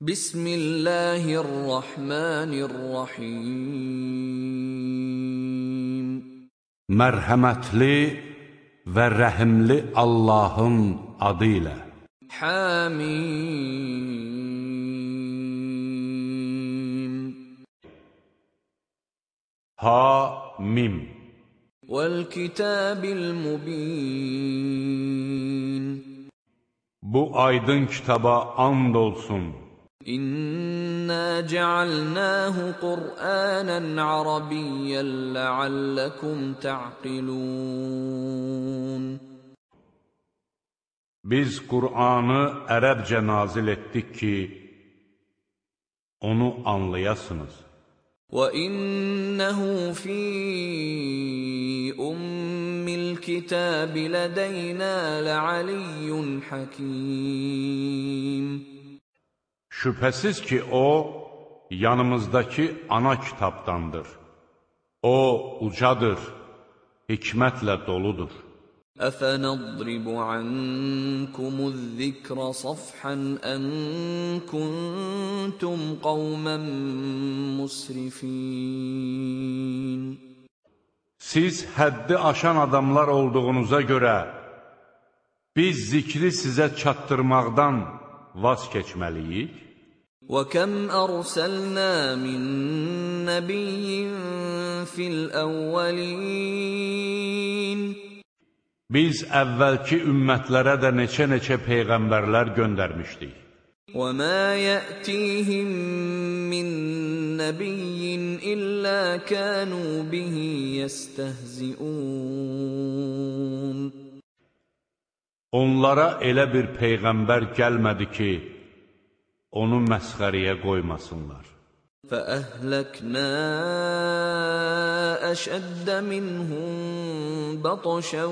Bismillahirrahmanirrahim. Mərhəmətli və rəhimli Allahın adı ilə. Hamim. Ha-mim. Vəl-kitabil mubin Bu aydın kitaba and olsun. İnna cealnahu Qur'anan Arabiyyan la'allakum ta'qilun Biz Qur'anı ərəbcə nazil etdik ki, onu anlayasınız. وَإِنَّهُ فِي أُمِّ الْكِتَابِ لَدَيْنَا لَعَلِيٌّ حَكِيمٌ Şübhəsiz ki, o, yanımızdakı ana kitabdandır. O, ucadır, hikmətlə doludur. أَفَنَضْرِبُ عَنكُمُ الذِّكْرَ صَفْحًا أَن كُنتُمْ قَوْمًا مُسْرِفِينَ Siz həddi aşan adamlar olduğunuza görə, biz zikri sizə çatdırmaqdan vaz keçməliyik. وَكَمْ أَرْسَلْنَا مِن نَّبِيٍّ فِي الْأَوَّلِينَ Biz əvvəlki ümmətlərə də neçə-neçə peyğəmbərlər göndərmişdik. وَمَا يَأْتِيهِم مِّن نَّبِيٍّ إِلَّا كَانُوا بِهِ يَسْتَهْزِئُونَ Onlara elə bir peyğəmbər gəlmədi ki, onu məsxəriyə qoymasınlar. فَأَهْلَكْنَا أَشَدَّ مِنْهُم بَطْشًا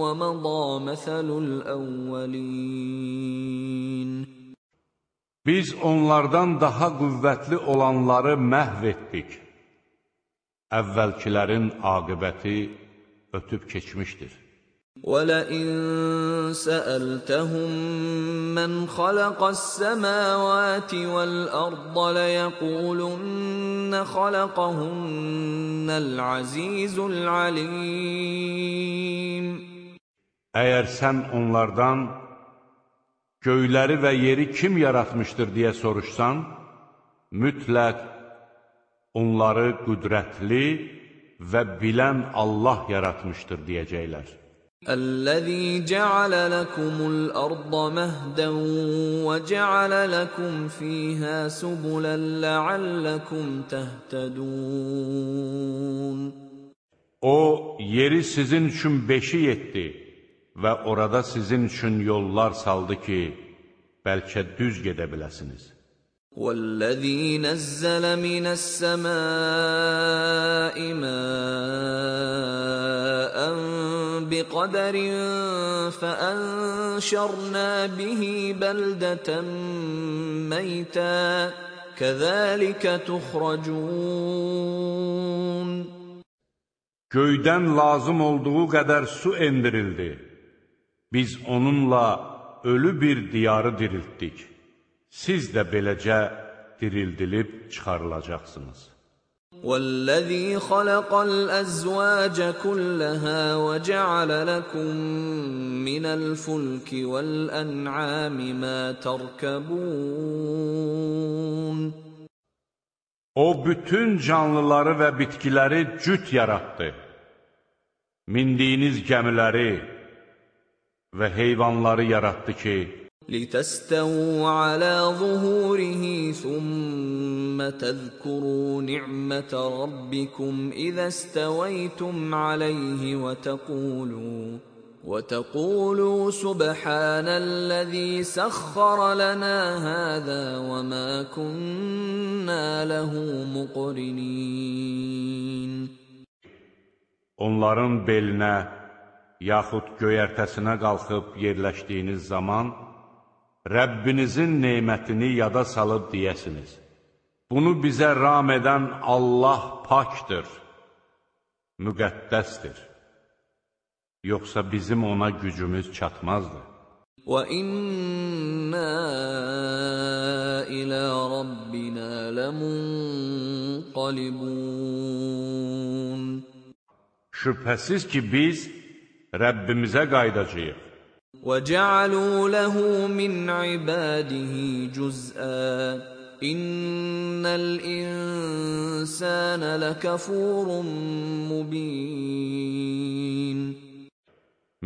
وَمَضَىٰ مَثَلُ الْأَوَّلِينَ Biz onlardan daha qüvvətli olanları məhv etdik. Əvvəlkilərin aqibəti ötüb keçmişdir. وَلَئِن سَأَلْتَهُم مَّنْ خَلَقَ السَّمَاوَاتِ وَالْأَرْضَ لَيَقُولُنَّ خَلَقَهُنَّ الْعَزِيزُ الْعَلِيمُ Əgər sən onlardan göyləri və yeri kim yaratmışdır deyə soruşsan, mütləq onları qüdrətli və bilən Allah yaratmışdır deyəcəklər. الذي جعل لكم الأرض مهدا وجعل لكم فيها سبلا لعلكم تهتدون O, yeri sizin üçün beşik etdi və orada sizin üçün yollar saldı ki, bəlkə düz gedə biləsiniz. والذي نزل من السماء ماء بقدر فأنشرنا به بلدة ميتا كذلك تخرجون Göydən lazım olduğu qədər su endirildi. Biz onunla ölü bir diyarı diriltdik. Siz də beləcə dirildilib çıxarılacaqsınız. والذي خلق الأزواج كلها وجعل لكم من الفلك والأنعام ما تركبون O bütün canlıları və bitkiləri cüt yaratdı. Mindiyiniz gəmiləri və heyvanları yaratdı ki, لتستووا على ظهوره ثم تذكروا نعمة ربكم إذا استويتم عليه وتقولوا وتقولوا سبحان الذي سخر لنا هذا وما كنا له مقرنين. Onların belinə yaxud göyərtəsinə qalxıb yerləşdiyiniz zaman Rəbbinizin neymətini yada salıb deyəsiniz. Bunu bizə ram edən Allah pakdır, müqəddəsdir. Yoxsa bizim ona gücümüz çatmazdı. وَإِنَّا إلى ربنا لمنقلبون Şübhəsiz ki, biz Rəbbimizə qaydacağıq. وجعلوا له من عباده جزءا إن الإنسان لكفور مبين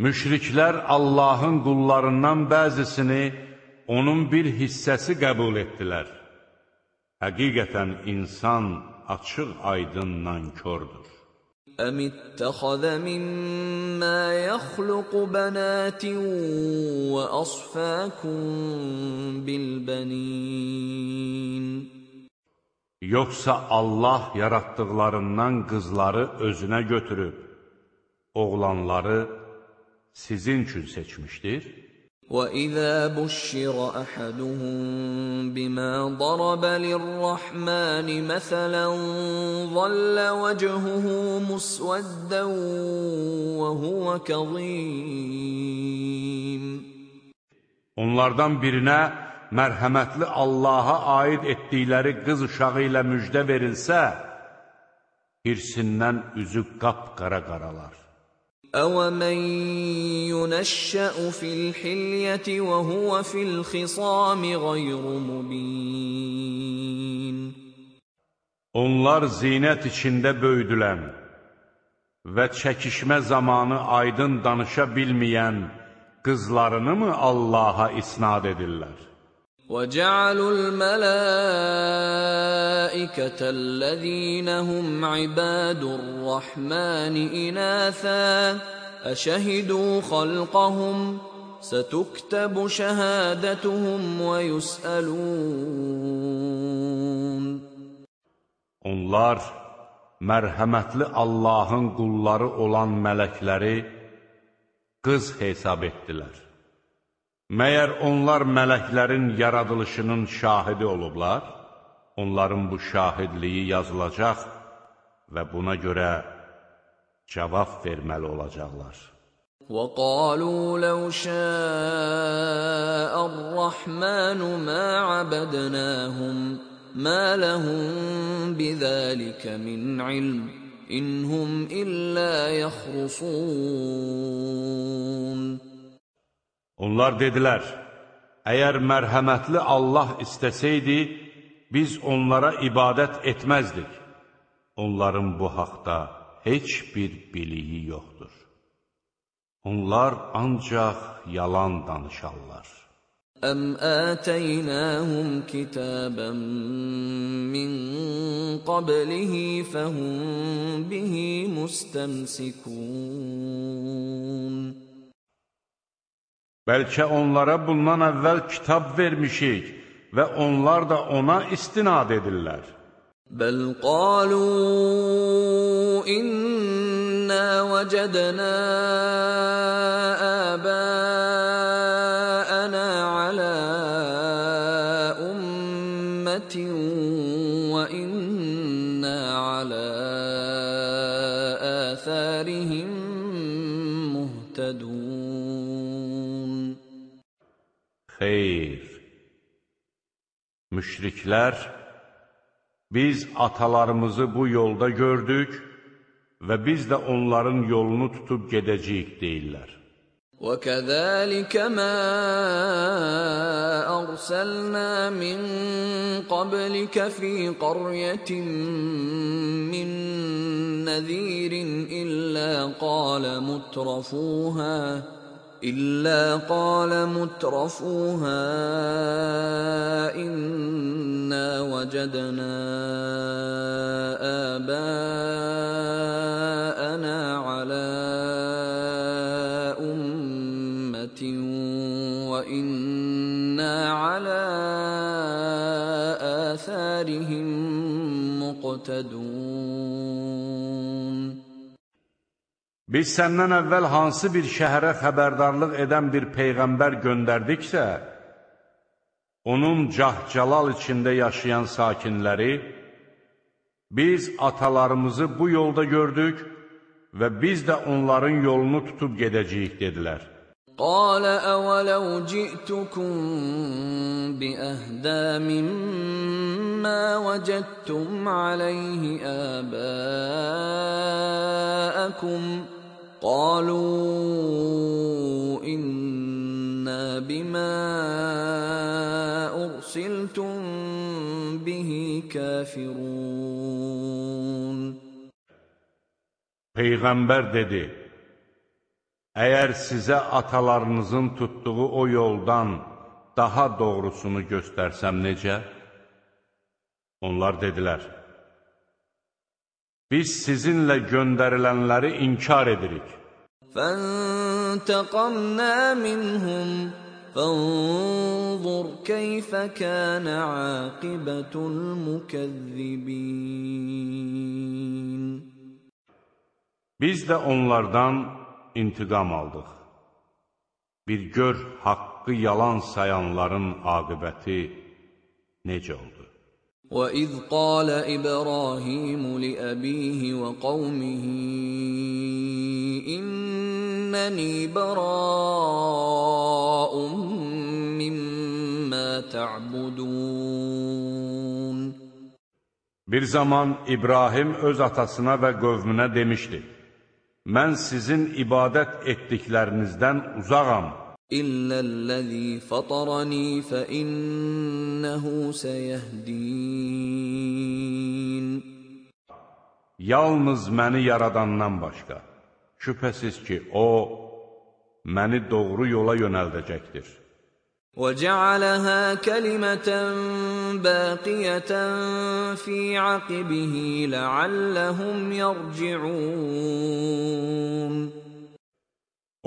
Müşriklər Allahın qullarından bəzisini onun bir hissəsi qəbul etdilər. Həqiqətən insan açıq aydın nankördür. أم اتخذ مما يخلق بنات وأصفاكم بالبنين Yoxsa Allah yaratdıqlarından qızları özünə götürüb, oğlanları sizin üçün seçmişdir? وَإِذَا بُشِّرَ أَحَدُهُم بِمَا ضَرَبَ لِلرَّحْمَنِ مَثَلًا ظَلَّ وَجْهُهُ مُسْوَدًّا وَهُوَ كَظِيمٌ Onlardan birinə mərhəmətli Allaha aid etdikləri qız uşağı ilə müjdə verilsə, hirsindən üzü qapqara qaralar. أَوَمَن يُنَشَّأُ فِي الْحِلْيَةِ وَهُوَ فِي الْخِصَامِ غَيْرُ مُبِينٍ Onlar zinət içində böyüdülən və çəkişmə zamanı aydın danışa bilməyən qızlarını mı Allaha isnad edirlər? وَجَعَلُوا الْمَلَائِكَةَ الَّذِينَ هُمْ عِبَادُ الرَّحْمَنِ إِنَاثًا أَشَهِدُوا خَلْقَهُمْ سَتُكْتَبُ شَهَادَتُهُمْ وَيُسْأَلُونَ Onlar mərhəmətli Allahın qulları olan mələkləri qız hesab etdilər. Məyər onlar mələklərin yaradılışının şahidi olublar? Onların bu şahidliyi yazılacaq və buna görə cavab verməli olacaqlar. وقالوا لو شاء الرحمن ما عبدناهم ما لهم بذلك من علم إن هم إلا يخرصون Onlar dedilər, əgər mərhəmətli Allah istəsəydi, biz onlara ibadət etməzdik. Onların bu haqda heç bir biliyi yoxdur. Onlar ancaq yalan danışarlar. Əm ətəynəhum kitəbən min qablihi fəhum bihi müstəmsikun. Bəlkə onlara bundan əvvəl kitab vermişik və onlar da ona istinad edirlər. Bəl qalu inna vəcədna əbəə Xeyr. Müşriklər biz atalarımızı bu yolda gördük və biz də onların yolunu tutub gedəcəyik deyirlər. وكذلك ما أرسلنا من قبلك في قرية من نذير إلا قال مترفوها إلا قال مترفوها إنا وجدنا آباءنا على أمة وإنا على آثارهم مقتدون. Biz səndən əvvəl hansı bir şəhərə xəbərdarlıq edən bir peyğəmbər göndərdiksə, onun cah-calal içində yaşayan sakinləri, biz atalarımızı bu yolda gördük və biz də onların yolunu tutub gedəcəyik, dedilər. قال أولو جئتكم بأهدى مما وجدتم عليه آباءكم قالوا إنا بما أرسلتم به كافرون Peyğəmbər dedi, Əgər sizə atalarınızın tutduğu o yoldan daha doğrusunu göstərsəm necə? Onlar dedilər, Biz sizinlə göndərilənləri inkar edirik. Fəntəqamna minhum Fənzur keyfə kənə aqibətul mükəzzibin. Biz də onlardan intiqam aldıq. Bir gör haqqı yalan sayanların aqibəti necə oldu? وَإِذْ قَالَ إِبْرَاهِيمُ لِأَبِيهِ وَقَوْمِهِ إِنَّنِي بَرَاءٌ مِّمَّا تَعْبُدُونَ Bir zaman İbrahim öz atasına və qövmünə demişdi, Mən sizin ibadət etdiklərinizdən uzağam. İllellezî fatarani fe innehu seyehdin. Yalnız məni yaradandan başqa. Şübhəsiz ki, O, məni doğru yola yönəldəcəkdir. وجعلها كلمة باقية في عقبه لعلهم يرجعون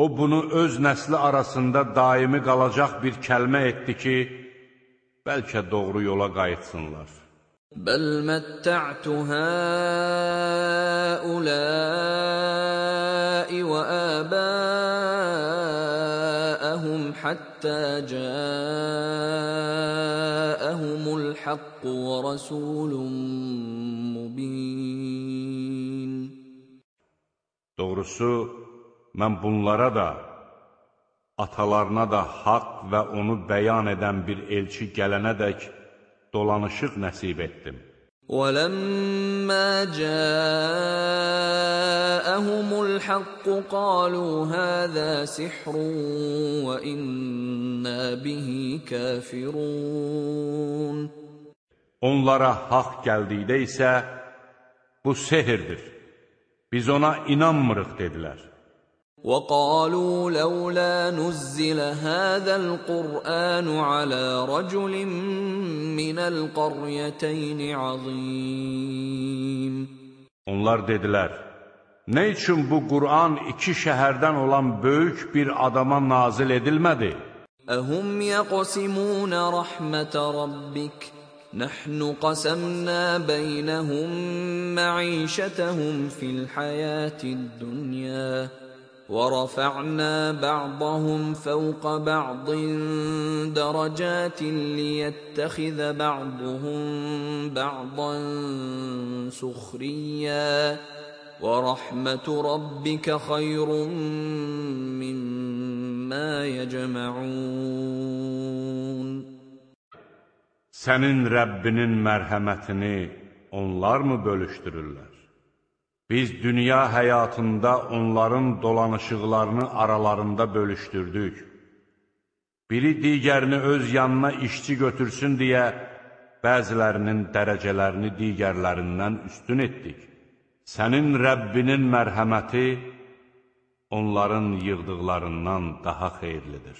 O bunu öz nəsli arasında daimi qalacaq bir kəlmə etdi ki, bəlkə doğru yola qayıtsınlar. Bəl məttə'tu həuləi və əbəəhum həttə cəəəhumul haqq və rəsulun mubin. Doğrusu, mən bunlara da, atalarına da haqq və onu bəyan edən bir elçi gələnədək dolanışıq nəsib etdim. ولما جاءهم الحق قالوا هذا سحر وإنا به كافرون Onlara haqq gəldikdə isə, bu sehirdir, biz ona inanmırıq dedilər. وقالوا لولا نزل هذا القرآن على رجل من القريتين عظيم Onlar dedilər, nə üçün bu Qur'an iki şəhərdən olan böyük bir adama nazil edilmədi? أهم يقسمون رحمة ربك نحن قسمنا بينهم معيشتهم في الحياة الدنيا ورفعنا بعضهم فوق بعض درجات ليتخذ بعضهم بعضا سخريا ورحمة ربك خير مما يجمعون Sənin Rəbbinin mərhəmətini onlar mı bölüşdürürlər? Biz dünya həyatında onların dolanışıqlarını aralarında bölüşdürdük. Biri digərini öz yanına işçi götürsün deyə bəzilərinin dərəcələrini digərlərindən üstün etdik. Sənin Rəbbinin mərhəməti onların yığdıqlarından daha xeyirlidir.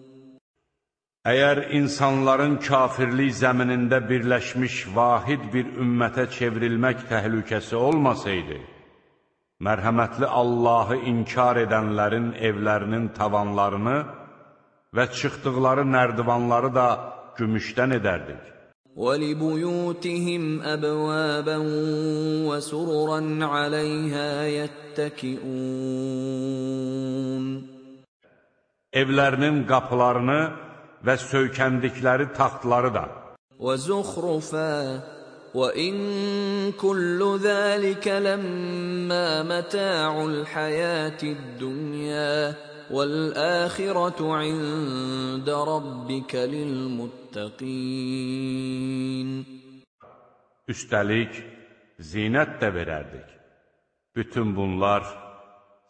Əgər insanların kafirlik zəminində birləşmiş vahid bir ümmətə çevrilmək təhlükəsi olmasaydı, mərhəmətli Allahı inkar edənlərin evlərinin tavanlarını və çıxdıqları nərdivanları da gümüşdən edərdik. وَلِبُيُوتِهِمْ أَبْوَابًا وَسُرُرًا عَلَيْهَا يَتَّكِئُونَ Evlərinin qapılarını və söykəndikləri taxtları da. Və zuxrufa və in kullu zəlikə ləmmə mətə'ul həyətid dünya vəl-əxirətu ində rabbikə lil-muttəqin. Üstəlik, zinət də verərdik. Bütün bunlar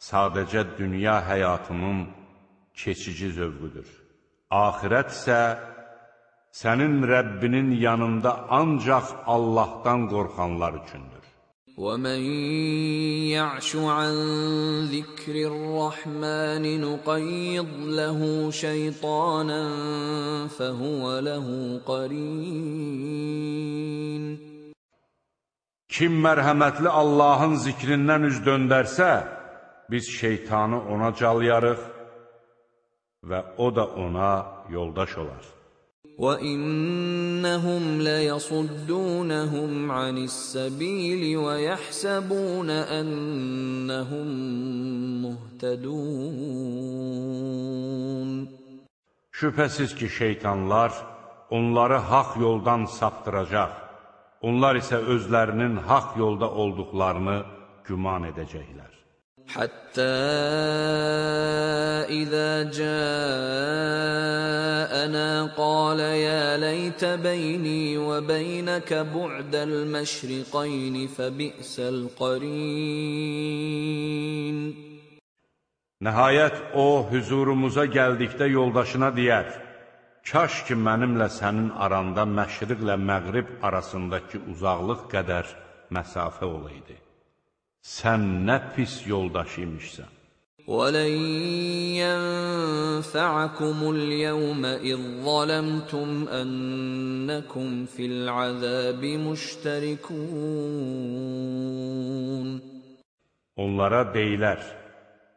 sadəcə dünya həyatının keçici zövqüdür. Axirət isə sənin Rəbbinin yanında ancaq Allahdan qorxanlar üçündür. وَمَن يَعْشُ عَن ذِكْرِ الرَّحْمَنِ نُقَيِّضْ لَهُ شَيْطَانًا فَهُوَ لَهُ قَرِينٌ Kim mərhəmətli Allahın zikrindən üz döndərsə, biz şeytanı ona calyarıq və o da ona yoldaş olar. وَإِنَّهُمْ لَيَصُدُّونَهُمْ عَنِ السَّبِيلِ وَيَحْسَبُونَ أَنَّهُمْ مُهْتَدُونَ Şübhəsiz ki, şeytanlar onları haq yoldan saptıracaq. Onlar isə özlərinin haq yolda olduqlarını güman edəcəklər. حتى إذا جاءنا قال يا ليت بيني وبينك بعد المشرقين فبئس القرين Nəhayət o, hüzurumuza gəldikdə yoldaşına deyər, Kaş ki, mənimlə sənin aranda məşriqlə məğrib arasındakı uzaqlıq qədər məsafə olaydı. Sən nə pis yoldaş imişsən. وَلَن يَنفَعَكُمُ الْيَوْمَ إِذ ظَّلَمْتُمْ أَنَّكُمْ فِي الْعَذَابِ مُشْتَرِكُونَ Onlara deyilər,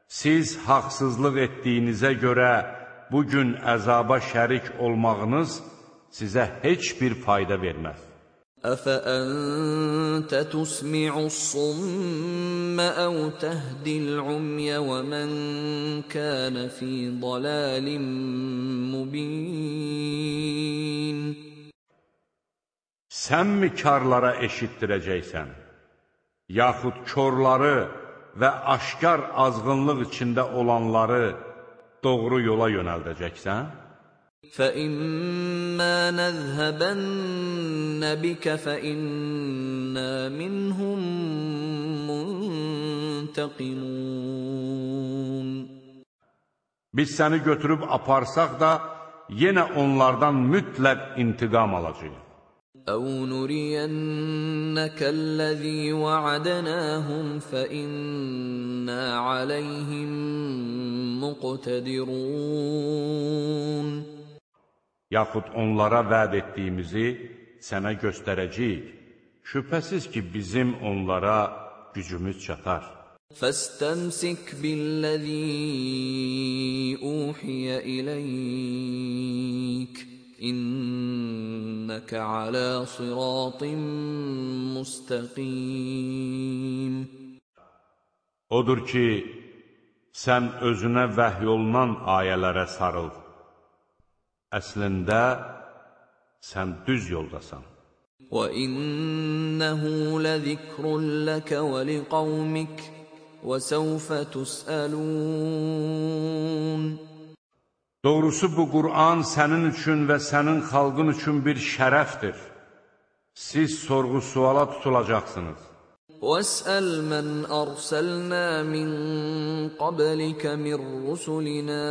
siz haqsızlıq etdiyinizə görə bugün əzaba şərik olmağınız sizə heç bir fayda verməz. أفأنت تسمع الصم أو تهدي العمي ومن كان في ضلال مبين Sən mi karlara eşitdirəcəksən? Yaxud körları və aşkar azğınlıq içində olanları doğru yola yönəldəcəksən? فإما نذهبن بك فإنا منهم منتقمون Biz səni götürüb aparsaq da, yenə onlardan mütləq intiqam alacağıq. أو نرينك الذي وعدناهم فإنا عليهم مقتدرون Yaxud onlara vəd etdiyimizi sənə göstərəcəyik. Şübhəsiz ki, bizim onlara gücümüz çatar. فاستمسك بالذي أوحي إليك إنك على صراط مستقيم Odur ki, sən özünə vəhy olunan ayələrə sarıl. Əslində, sən düz yoldasan. وإنه لذكر لك ولقومك وسوف تسألون Doğrusu bu Qur'an sənin üçün və sənin xalqın üçün bir şərəfdir. Siz sorğu-suala tutulacaqsınız. واسأل من أرسلنا من قبلك من رسلنا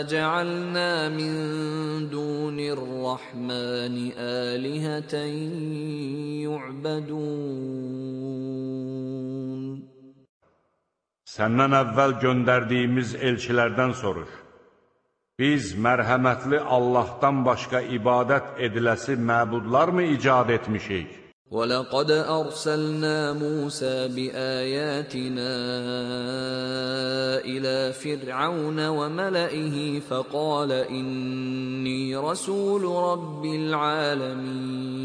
أجعلنا من دون الرحمن آلهة يعبدون Səndən əvvəl göndərdiyimiz elçilərdən soruş. Biz mərhəmətli Allahdan başqa ibadət ediləsi məbudlar mı icad etmişik? ولقد أرسلنا موسى بآياتنا إلى فرعون وملئه فقال إني رسول رب العالمين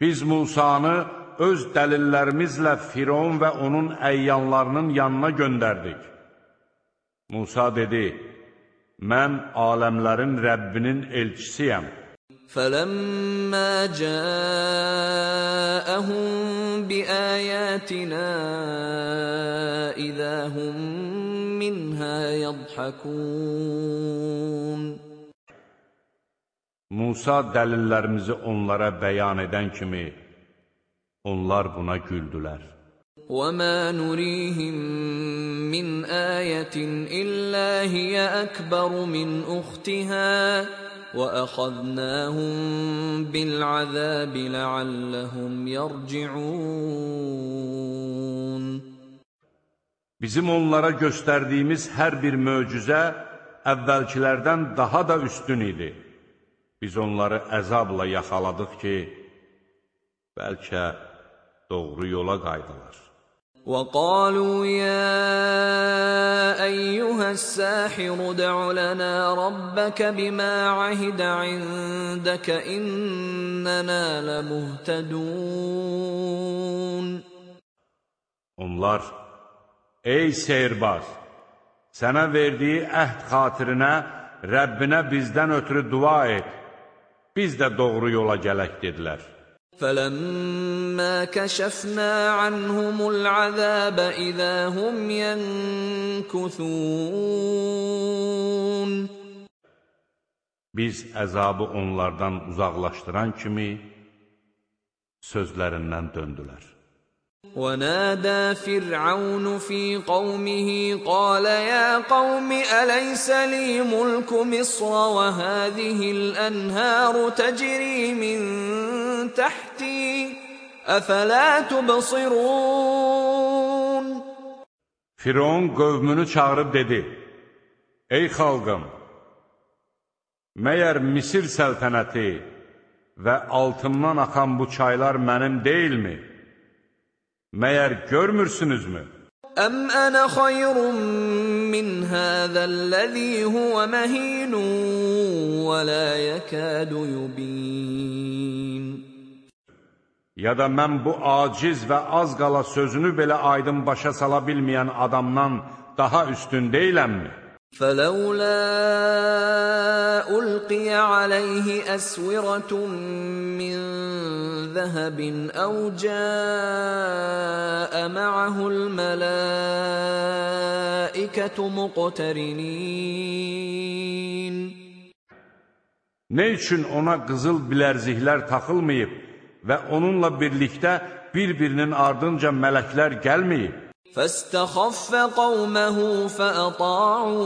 Biz Musanı öz dəlillərimizlə Firon və onun əyyanlarının yanına göndərdik. Musa dedi, mən aləmlərin Rəbbinin elçisiyəm. فلما جاءهم بآياتنا إذا هم منها يضحكون Musa dəlillərimizi onlara bəyan edən kimi onlar buna güldülər. وَمَا نُرِيهِم مِّنْ آيَةٍ إِلَّا هِيَ أَكْبَرُ مِنْ أُخْتِهَا وَأَخَذْنَاهُمْ بِالْعَذَابِ لَعَلَّهُمْ يَرْجِعُونَ Bizim onlara göstərdiyimiz hər bir möcüzə əvvəlkilərdən daha da üstün idi. Biz onları əzabla yaxaladıq ki, bəlkə doğru yola qaydılar. وقالوا يا أيها الساحر ادع لنا ربك بما عهد عندك إننا لمهتدون Onlar, ey seyirbaz, sənə verdiyi əhd xatirinə Rəbbinə bizdən ötürü dua et, biz də doğru yola gələk dedilər. فلما كشفنا عنهم العذاب إذا هم ينكثون Biz əzabı onlardan uzaqlaşdıran kimi sözlərindən döndülər. ونادى فرعون في قومه قال يا قوم أليس لي ملك مصر وهذه الأنهار تجري من ayati efela Firon qövmünü çağırıb dedi: Ey xalqım, məyər Misir səltənəti və altından axan bu çaylar mənim deyilmi? Məyər görmürsünüzmü? Əm ənə xayrun min həzəlləzi huvə məhinun və la yəkədu yubin Ya da mən bu aciz və az qala sözünü belə aydın başa sala bilməyən adamdan daha üstün deyiləmmi? فلولا ألقي عليه أسورة من ذهب أو جاء معه الملائكة مقترنين Nə üçün ona qızıl bilərziklər taxılmayıb və onunla birlikdə bir-birinin ardınca mələklər gəlməyib? فاستخف قومه فأطاعوه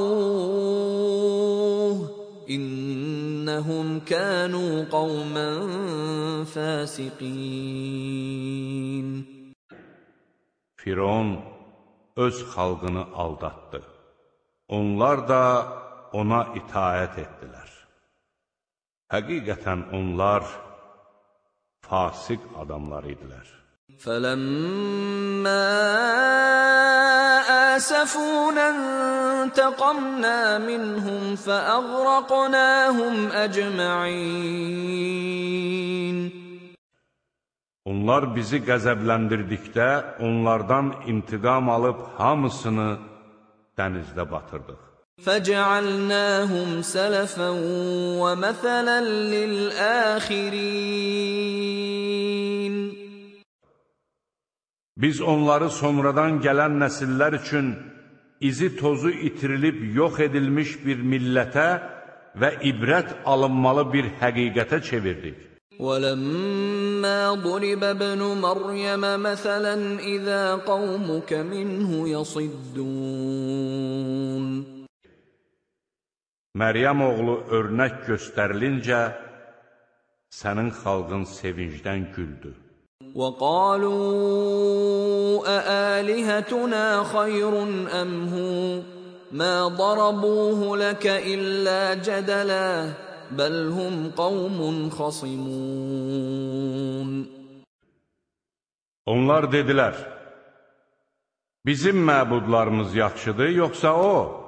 إنهم كانوا قوما فاسقين Firon öz xalqını aldatdı. Onlar da ona itaət etdilər. Həqiqətən onlar fasik adamlar idilər. فلما آسفونا انتقمنا منهم فأغرقناهم أجمعين Onlar bizi qəzəbləndirdikdə onlardan intiqam alıb hamısını dənizdə batırdıq. فجعلناهم سلفا ومثلا للآخرين Biz onları sonradan gələn nəsillər üçün izi tozu itirilib yox edilmiş bir millətə və ibrət alınmalı bir həqiqətə çevirdik. ولما ضرب ابن مريم مثلا إذا قومك منه يصدون Məryəm oğlu örnək göstərilincə sənin xalqın sevincdən güldü. وقالوا أآلهتنا خير أم هو ما ضربوه لك إلا جدلا بل هم قوم خصمون Onlar dedilər, bizim məbudlarımız yaxşıdır, yoxsa o?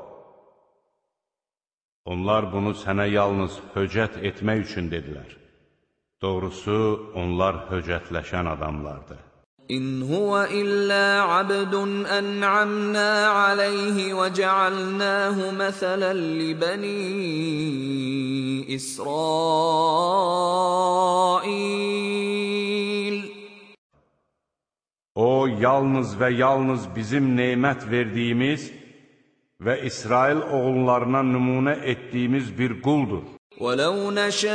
Onlar bunu sənə yalnız höcət etmək üçün dedilər. Doğrusu, onlar höcətləşən adamlardır. İn huwa illa abdun en'amna alayhi ve cealnahu meselen li bani İsrail. O yalnız ve yalnız bizim nimet verdiğimiz və İsrail oğullarına nümunə etdiyimiz bir quldur. ولو نشاء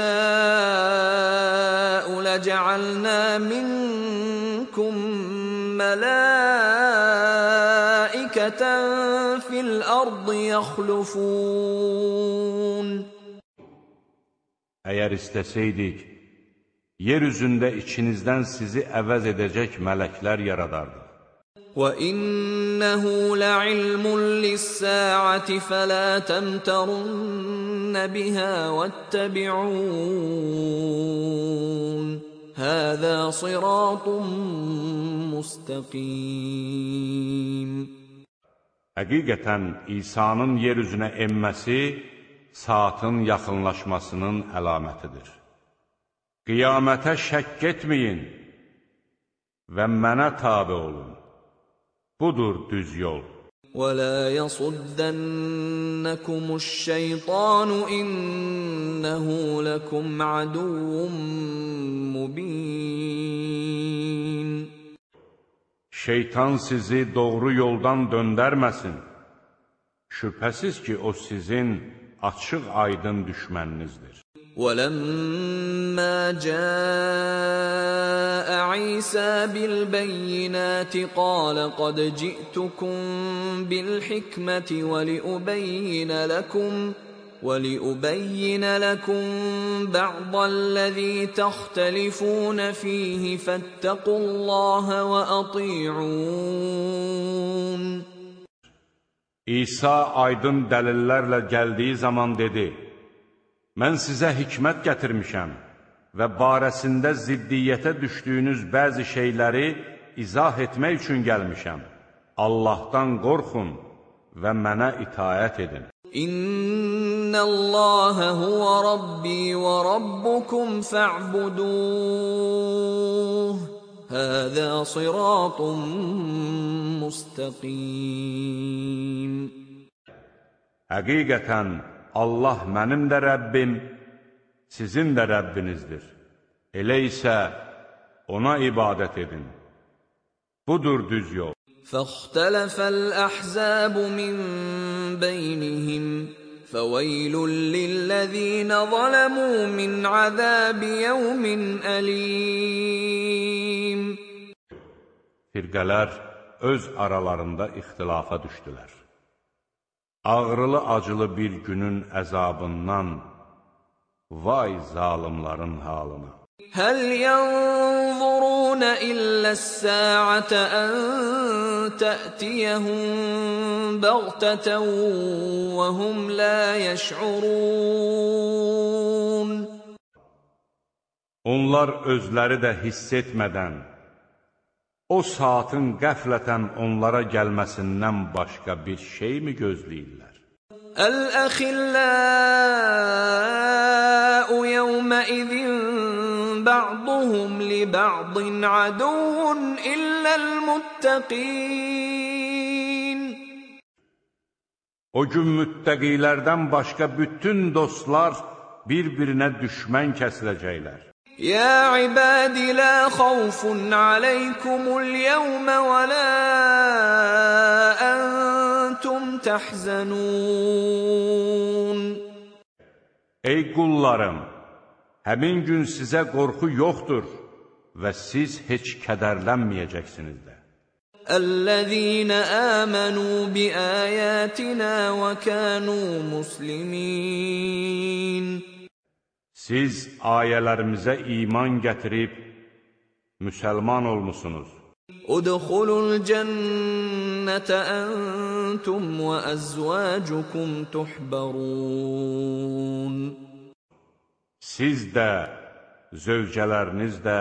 لجعلنا منكم ملائكة في الأرض يخلفون Əgər istəsəydik, yer üzündə içinizdən sizi əvəz edəcək mələklər yaradardıq. وإنه لعلم للساعة فلا تمترن بها واتبعون هذا صراط مستقيم Həqiqətən İsa'nın yer üzünə enməsi saatın yaxınlaşmasının əlamətidir. Qiyamətə şəkk etməyin və mənə tabi olun. Budur düz yol. ولا يصدنكم الشيطان إنه لكم عدو مبين Şeytan sizi doğru yoldan döndərməsin. Şübhəsiz ki, o sizin açıq aydın düşməninizdir. ولما جاء عيسى بالبينات قال قد جئتكم بالحكمة ولأبين لكم ولأبين لكم بعض الذي تختلفون فيه فاتقوا الله وأطيعون. İsa aydın dəlillərlə gəldiyi zaman dedi, mən sizə hikmət gətirmişəm və barəsində ziddiyyətə düşdüyünüz bəzi şeyləri izah etmək üçün gəlmişəm. Allahdan qorxun və mənə itaət edin. İnnəlləhə huvə Rabbi və Rabbukum fə'buduh. Həzə siratun müstəqim. Həqiqətən, Allah mənim də Rəbbim, sizin də Rəbbinizdir. Elə isə ona ibadət edin. Budur düz yol. فاختلف الأحزاب من بينهم فويل للذين ظلموا من عذاب يوم أليم Firqələr öz aralarında ixtilafa düşdülər. Ağrılı-acılı bir günün əzabından vay zalımların halına. Həl yanzuruna illəs-sə'atə ən tə'tiyəhum bəğtətən və hum la yəş'urun Onlar özləri də hiss etmədən o saatın qəflətən onlara gəlməsindən başqa bir şeymi gözləyirlər? Əl-əxilləu yevməizin bə'duhum li bə'din adun illəl-muttəqin O gün müttəqilərdən başqa bütün dostlar bir-birinə düşmən kəsiləcəklər. يا عباد لا خوف عليكم اليوم ولا أنتم تحزنون Ey qullarım, həmin gün sizə qorxu yoxdur və siz heç kədərlənməyəcəksiniz də. الذين آمنوا بآياتنا وكانوا مسلمين Siz ayələrimizə iman gətirib, müsəlman olmusunuz. Udxulul cənnətə əntum və əzvəcukum tuhbarun. Siz də, zövcələriniz də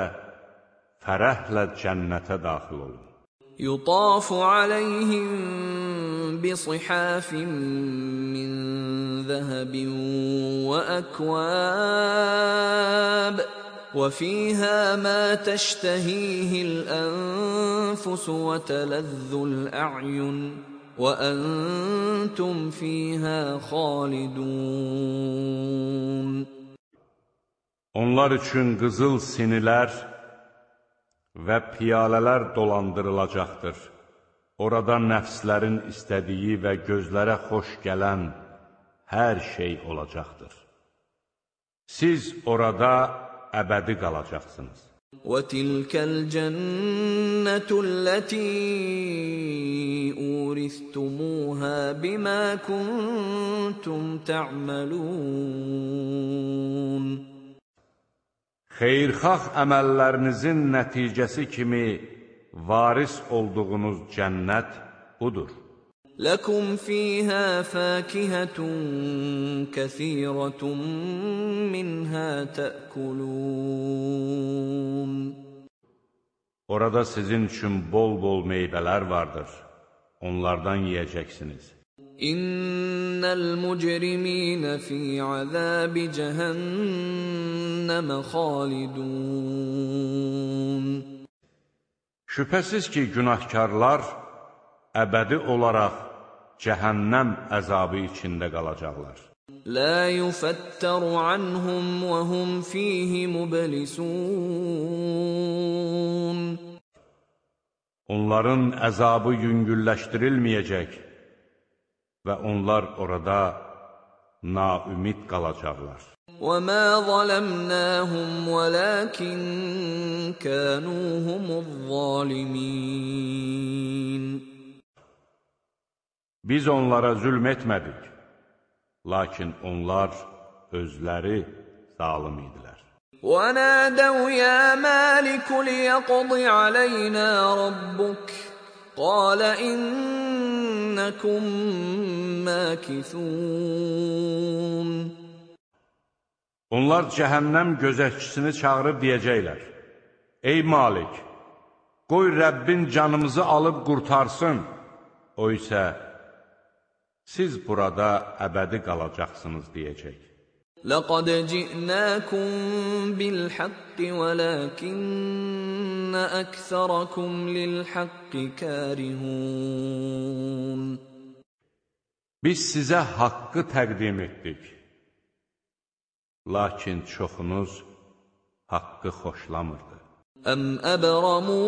fərəhlə cənnətə daxil olun. Yutafu aleyhim بصحاف من ذهب وأكواب وفيها ما تشتهيه الأنفس وتلذ الأعين وأنتم فيها خالدون Onlar üçün qızıl sinilər və piyalələr dolandırılacaqdır. Orada nəfslərin istədiyi və gözlərə xoş gələn hər şey olacaqdır. Siz orada əbədi qalacaqsınız. وَتِلْكَ الْجَنَّةُ الَّتِي أُورِثْتُمُوهَا بِمَا كُنتُمْ تَعْمَلُونَ Xeyirxah əməllərinizin nəticəsi kimi varis olduğunuz cənnət budur. Ləkum fīhā fākihətun kəthīrətun minhā təəkulūn. Orada sizin üçün bol-bol meyvələr vardır. Onlardan yeyəcəksiniz. İnnel mujrimine fi azabi cehennem halidun. Şübhəsiz ki, günahkarlar əbədi olaraq cəhənnəm əzabı içində qalacaqlar. La yufattaru anhum və hum fihi mublisun. Onların əzabı yüngülləşdirilməyəcək və onlar orada naümid qalacaqlar. وَمَا ظَلَمْنَاهُمْ وَلَكِنْ كَانُوا هُمُ الظَّالِمِينَ Biz onlara zülm etmədik, lakin onlar özləri zalim idilər. وَنَادَوْا يَا مَالِكُ لِيَقْضِ عَلَيْنَا رَبُّكَ قَالَ إِنَّكُمْ مَاكِثُونَ Onlar cəhənnəm gözətçisini çağırıb deyəcəklər, Ey Malik, qoy Rəbbin canımızı alıb qurtarsın, o isə siz burada əbədi qalacaqsınız deyəcək. لقد جئناكم بالحق ولكن İnne əksərakum lil-haqqi karihun. Biz sizə haqqı təqdim etdik. Lakin çoxunuz haqqı xoşlamırdı. Əm əbramu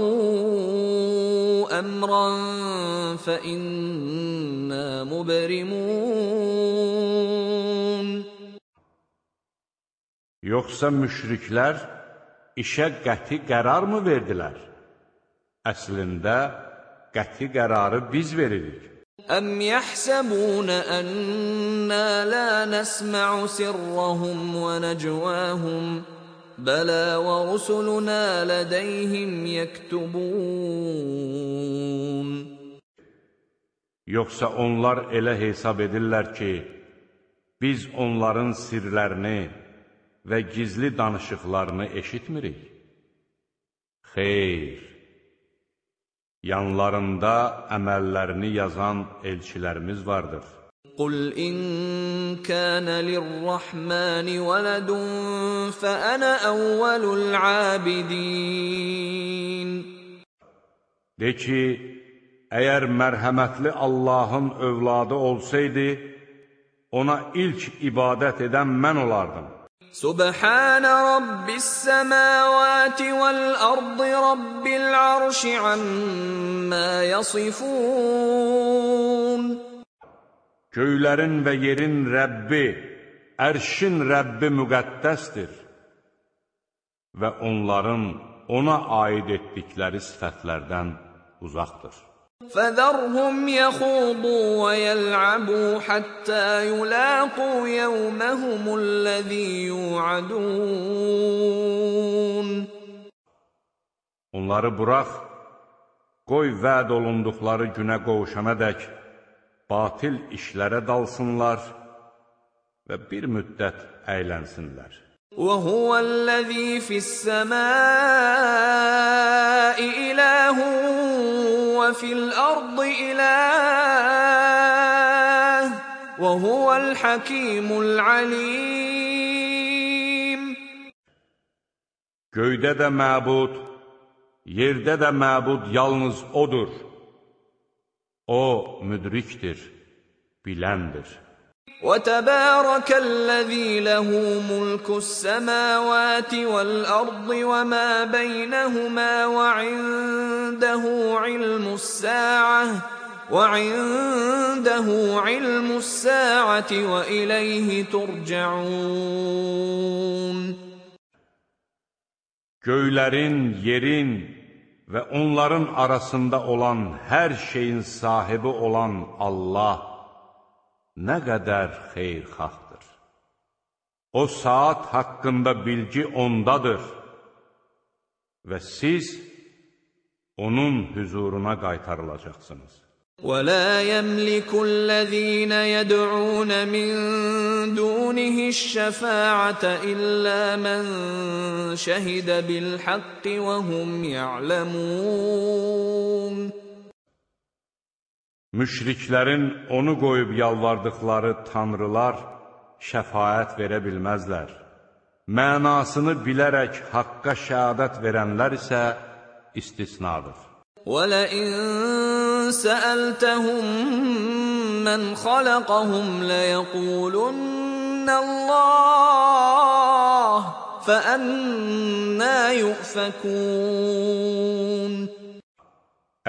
əmran fə innə mubrimun. Yoxsa müşriklər işə qəti qərar mı verdilər? Əslində, qəti qərarı biz veririk. أم يحسبون أنا لا نسمع سرهم ونجواهم بلى ورسلنا لديهم يكتبون Yoxsa onlar elə hesab edirlər ki, biz onların sirlərini və gizli danışıqlarını eşitmirik? Xeyr! Yanlarında əməllərini yazan elçilərimiz vardır. قل إن كان للرحمن ولد فأنا أول العابدين De ki, əgər mərhəmətli Allahın övladı olsaydı, ona ilk ibadət edən mən olardım. سبحان رب السماوات والأرض رب العرش عما يصفون Göylərin və yerin Rəbbi, ərşin Rəbbi müqəddəsdir və onların ona aid etdikləri sifətlərdən uzaqdır. فذرهم يخوضوا ويلعبوا حتى يلاقوا يومهم الذي يوعدون Onları burax, qoy vəd olunduqları günə qovuşana dək batil işlərə dalsınlar və bir müddət əylənsinlər. وهو الذي في السماء إله وفي الأرض إله وهو الحكيم العليم Göydə də məbud, yerdə də məbud yalnız O'dur. O, müdrikdir, biləndir. وتبارك الذي له ملك السماوات والأرض وما بينهما وعنده علم الساعة وعنده علم الساعة وإليه ترجعون. Göylərin, yerin və onların arasında olan hər şeyin sahibi olan Allah nə qədər xeyrxahdır. O saat haqqında bilgi ondadır və siz onun hüzuruna qaytarılacaqsınız. ولا يملك الذين يدعون من دونه الشفاعة إلا من شهد بالحق وهم يعلمون Müşriklərin onu qoyub yalvardıqları tanrılar şəfayət verə bilməzlər. Mənasını bilərək haqqa şəhadət verənlər isə istisnadır. وَلَئِن سَأَلْتَهُم مَّنْ خَلَقَهُمْ لَيَقُولُنَّ اللَّهُ فَأَنَّىٰ يُؤْفَكُونَ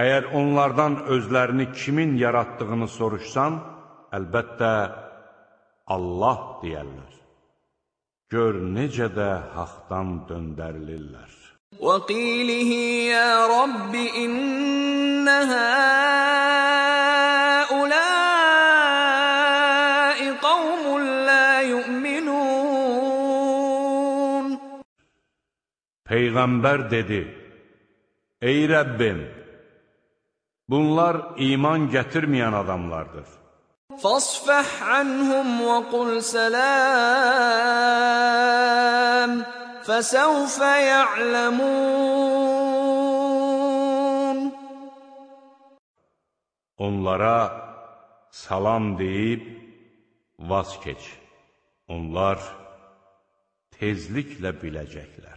Əgər onlardan özlərini kimin yaratdığını soruşsan, əlbəttə Allah deyərlər. Gör necə də haqdan döndərilirlər. وقيله يا رب إن هؤلاء قوم لا يؤمنون Peyğəmbər dedi, Ey Rəbbim, Bunlar iman gətirməyən adamlardır. Fasfəh anhum və qul səlam, fəsəvfə ya'ləmun. Onlara salam deyib, vaz keç. Onlar tezliklə biləcəklər.